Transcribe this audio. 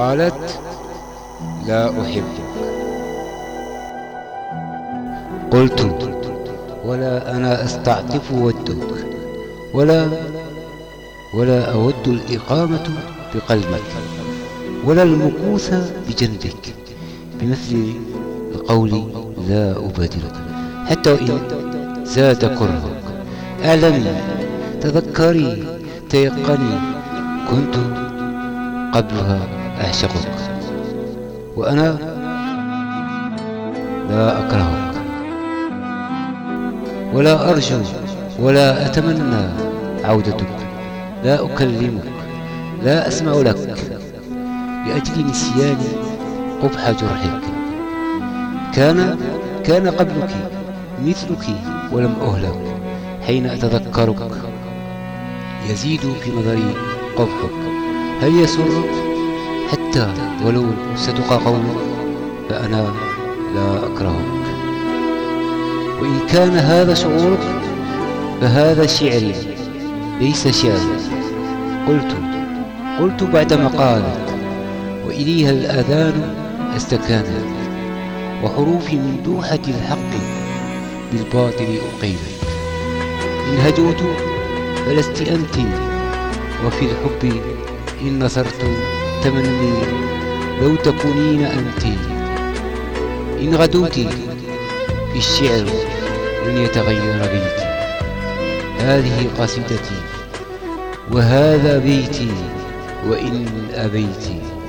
قالت لا أحبك. قلت ولا أنا أستعطف ودك ولا ولا أود الإقامة بقلبك ولا المكوث بجنبك بمثل القول لا أبادلك حتى وإن زاد كرهك. أعلمي تذكري تيقني كنت قبلها أعشقك. وأنا لا أكرهك. ولا أرجو ولا أتمنى عودتك. لا أكلمك. لا أسمع لك. لأجل نسيان قبح جرحك. كان كان قبلك مثلك ولم أهلك. حين أتذكرك يزيد في نظري قبحك. هل يسرك؟ حتى ولو صدق قولك فأنا لا أكرهك. وإن كان هذا شعورك فهذا شعري ليس شعري. قلت قلت بعد مقالك وإليها الأذان استكانت وحروفي من دوحة الحق بالباطل أقيلت. إن هجوت فلست أنت وفي الحب إن نصرت. تمني لو تكونين أنت. إن غدوت الشعر لن يتغير بيتي. هذه قصيدتي وهذا بيتي وإن أبيتي.